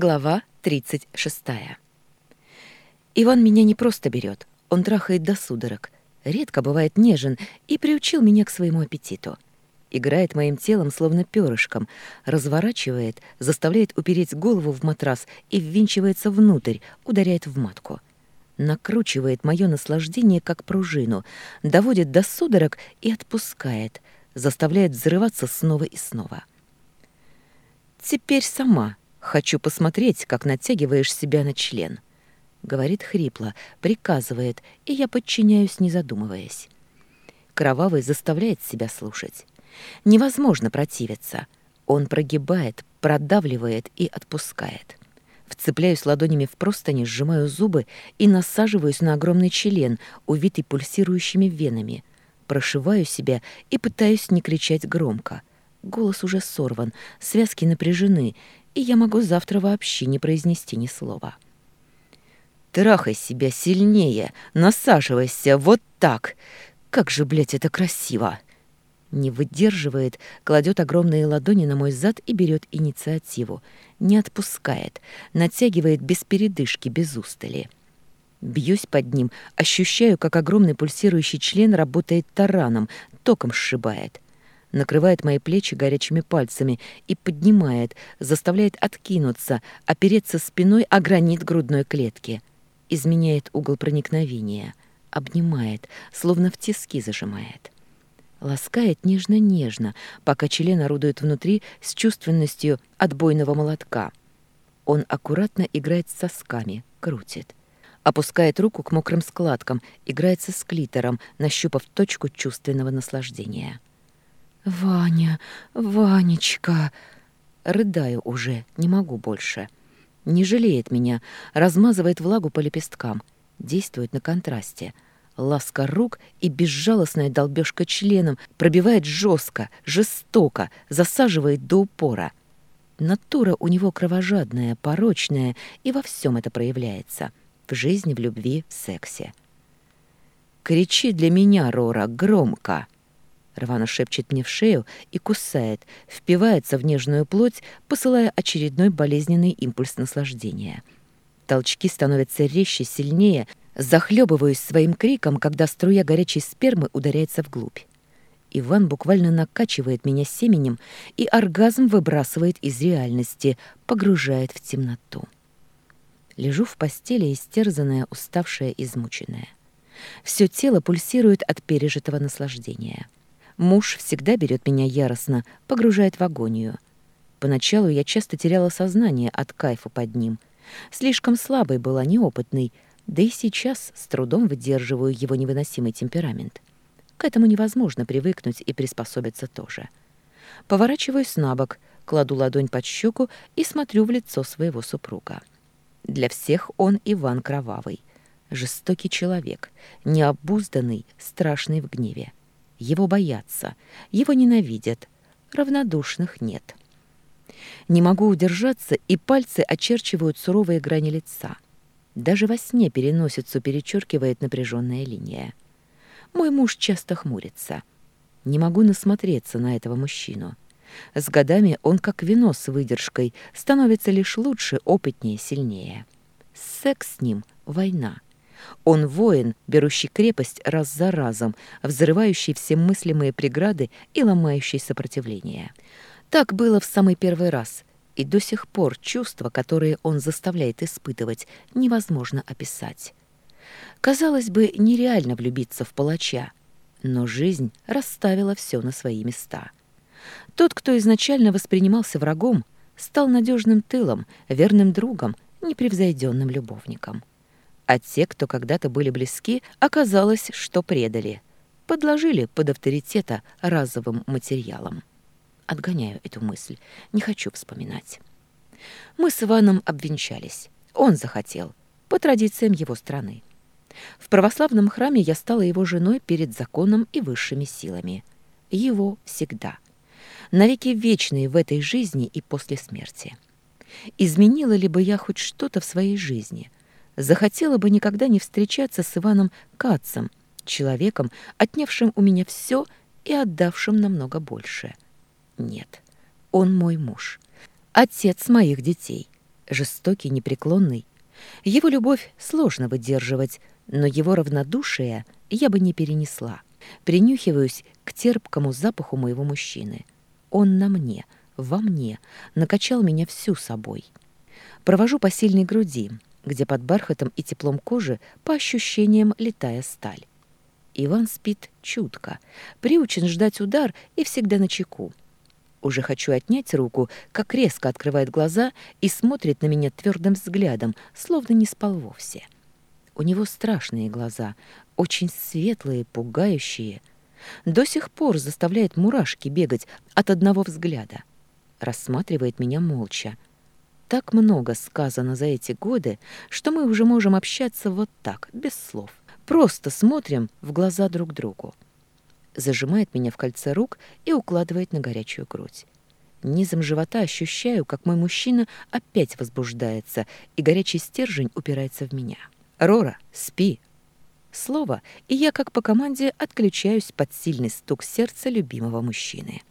Глава 36. Иван меня не просто берет, он трахает до судорог, редко бывает нежен и приучил меня к своему аппетиту. Играет моим телом, словно перышком, разворачивает, заставляет упереть голову в матрас и ввинчивается внутрь, ударяет в матку. Накручивает мое наслаждение, как пружину, доводит до судорог и отпускает, заставляет взрываться снова и снова. «Теперь сама», «Хочу посмотреть, как натягиваешь себя на член», — говорит хрипло, приказывает, и я подчиняюсь, не задумываясь. Кровавый заставляет себя слушать. Невозможно противиться. Он прогибает, продавливает и отпускает. Вцепляюсь ладонями в простыни, сжимаю зубы и насаживаюсь на огромный член, увитый пульсирующими венами. Прошиваю себя и пытаюсь не кричать громко — Голос уже сорван, связки напряжены, и я могу завтра вообще не произнести ни слова. «Трахай себя сильнее, насаживайся, вот так! Как же, блядь, это красиво!» Не выдерживает, кладет огромные ладони на мой зад и берет инициативу. Не отпускает, натягивает без передышки, без устали. Бьюсь под ним, ощущаю, как огромный пульсирующий член работает тараном, током сшибает накрывает мои плечи горячими пальцами и поднимает, заставляет откинуться, опереться спиной о гранит грудной клетки. Изменяет угол проникновения, обнимает, словно в тиски зажимает. Ласкает нежно-нежно, пока член орудует внутри с чувственностью отбойного молотка. Он аккуратно играет с сосками, крутит. Опускает руку к мокрым складкам, играется с клитором, нащупав точку чувственного наслаждения. «Ваня, Ванечка!» Рыдаю уже, не могу больше. Не жалеет меня, размазывает влагу по лепесткам. Действует на контрасте. Ласка рук и безжалостная долбежка членом пробивает жестко, жестоко, засаживает до упора. Натура у него кровожадная, порочная, и во всем это проявляется. В жизни, в любви, в сексе. «Кричи для меня, Рора, громко!» Рвано шепчет мне в шею и кусает, впивается в нежную плоть, посылая очередной болезненный импульс наслаждения. Толчки становятся резче, сильнее. Захлебываюсь своим криком, когда струя горячей спермы ударяется вглубь. Иван буквально накачивает меня семенем, и оргазм выбрасывает из реальности, погружает в темноту. Лежу в постели, истерзанная, уставшая, измученная. Все тело пульсирует от пережитого наслаждения. Муж всегда берет меня яростно, погружает в агонию. Поначалу я часто теряла сознание от кайфа под ним. Слишком слабой была, неопытной, да и сейчас с трудом выдерживаю его невыносимый темперамент. К этому невозможно привыкнуть и приспособиться тоже. Поворачиваюсь на бок, кладу ладонь под щеку и смотрю в лицо своего супруга. Для всех он Иван Кровавый. Жестокий человек, необузданный, страшный в гневе. Его боятся, его ненавидят, равнодушных нет. Не могу удержаться, и пальцы очерчивают суровые грани лица. Даже во сне переносицу перечеркивает напряженная линия. Мой муж часто хмурится. Не могу насмотреться на этого мужчину. С годами он, как вино с выдержкой, становится лишь лучше, опытнее, сильнее. Секс с ним — война. Он воин, берущий крепость раз за разом, взрывающий все мыслимые преграды и ломающий сопротивление. Так было в самый первый раз, и до сих пор чувства, которые он заставляет испытывать, невозможно описать. Казалось бы, нереально влюбиться в палача, но жизнь расставила все на свои места. Тот, кто изначально воспринимался врагом, стал надежным тылом, верным другом, непревзойденным любовником. А те, кто когда-то были близки, оказалось, что предали. Подложили под авторитета разовым материалом. Отгоняю эту мысль, не хочу вспоминать. Мы с Иваном обвенчались. Он захотел, по традициям его страны. В православном храме я стала его женой перед законом и высшими силами. Его всегда. Навеки вечные в этой жизни и после смерти. Изменила ли бы я хоть что-то в своей жизни – захотела бы никогда не встречаться с Иваном Кацем, человеком, отнявшим у меня все и отдавшим намного больше. Нет, он мой муж, отец моих детей, жестокий, непреклонный. Его любовь сложно выдерживать, но его равнодушие я бы не перенесла. Принюхиваюсь к терпкому запаху моего мужчины. Он на мне, во мне, накачал меня всю собой. Провожу по сильной груди, где под бархатом и теплом кожи по ощущениям летая сталь. Иван спит чутко, приучен ждать удар и всегда на чеку. Уже хочу отнять руку, как резко открывает глаза и смотрит на меня твердым взглядом, словно не спал вовсе. У него страшные глаза, очень светлые, пугающие. До сих пор заставляет мурашки бегать от одного взгляда. Рассматривает меня молча. Так много сказано за эти годы, что мы уже можем общаться вот так, без слов. Просто смотрим в глаза друг другу. Зажимает меня в кольце рук и укладывает на горячую грудь. Низом живота ощущаю, как мой мужчина опять возбуждается, и горячий стержень упирается в меня. «Рора, спи!» Слово, и я, как по команде, отключаюсь под сильный стук сердца любимого мужчины.